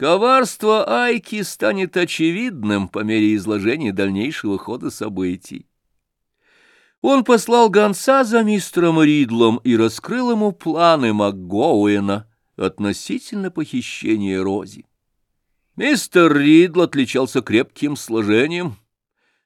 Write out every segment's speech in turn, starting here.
Коварство Айки станет очевидным по мере изложения дальнейшего хода событий. Он послал гонца за мистером Ридлом и раскрыл ему планы МакГоуэна относительно похищения Рози. Мистер Ридл отличался крепким сложением,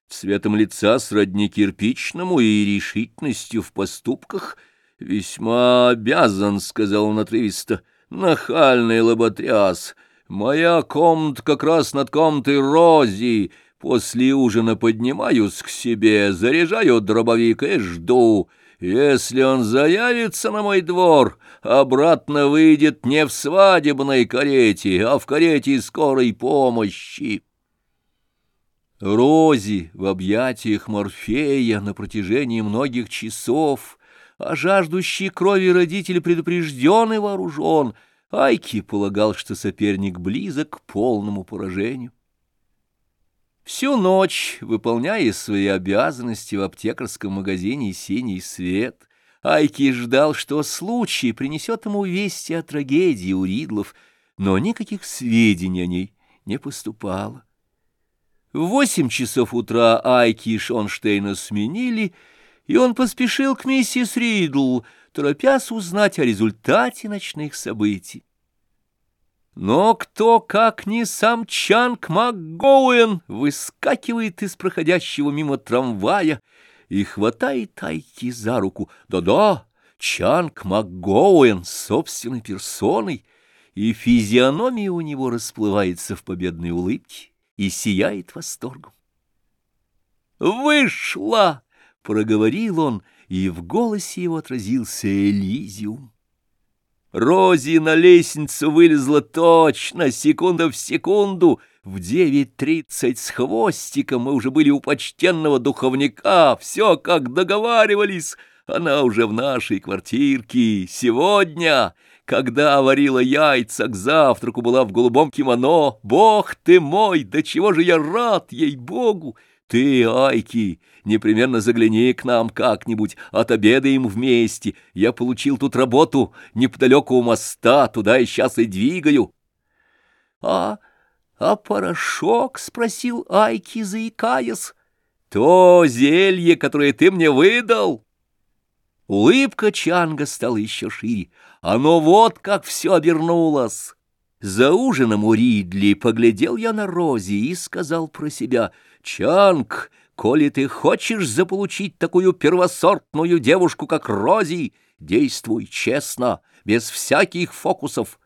цветом лица сродни кирпичному и решительностью в поступках. «Весьма обязан», — сказал он отрывисто, — «нахальный лоботряс». Моя комната как раз над комнатой Рози. После ужина поднимаюсь к себе, заряжаю дробовик и жду. Если он заявится на мой двор, обратно выйдет не в свадебной карете, а в карете скорой помощи. Рози в объятиях Морфея на протяжении многих часов, а жаждущий крови родитель предупрежден и вооружен — Айки полагал, что соперник близок к полному поражению. Всю ночь, выполняя свои обязанности в аптекарском магазине «Синий свет», Айки ждал, что случай принесет ему вести о трагедии у Ридлов, но никаких сведений о ней не поступало. В восемь часов утра Айки и Шонштейна сменили, и он поспешил к миссис Ридл, торопясь узнать о результате ночных событий. Но кто, как не сам Чанг МакГоуэн, выскакивает из проходящего мимо трамвая и хватает Айки за руку. Да-да, Чанг МакГоуэн собственной персоной, и физиономия у него расплывается в победной улыбке и сияет восторгом. «Вышла!» — проговорил он, и в голосе его отразился Элизиум. Рози на лестницу вылезла точно, секунда в секунду. В девять тридцать с хвостиком мы уже были у почтенного духовника. Все, как договаривались. Она уже в нашей квартирке. Сегодня, когда варила яйца к завтраку, была в голубом кимоно. Бог ты мой, до чего же я рад, ей-богу! Ты, Айки, непременно загляни к нам как-нибудь, отобедаем вместе. Я получил тут работу неподалеку у моста, туда и сейчас и двигаю. — А, а порошок? — спросил Айки, заикаясь. — То зелье, которое ты мне выдал. Улыбка Чанга стала еще шире. Оно вот как все обернулось. За ужином у Ридли поглядел я на Рози и сказал про себя, «Чанг, коли ты хочешь заполучить такую первосортную девушку, как Рози, действуй честно, без всяких фокусов.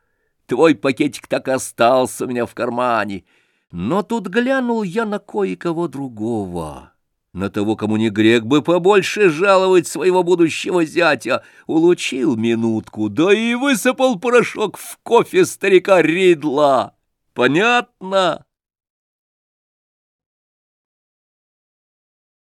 Твой пакетик так и остался у меня в кармане». Но тут глянул я на кое-кого другого на того, кому не грех бы побольше жаловать своего будущего зятя, улучил минутку, да и высыпал порошок в кофе старика Ридла. Понятно?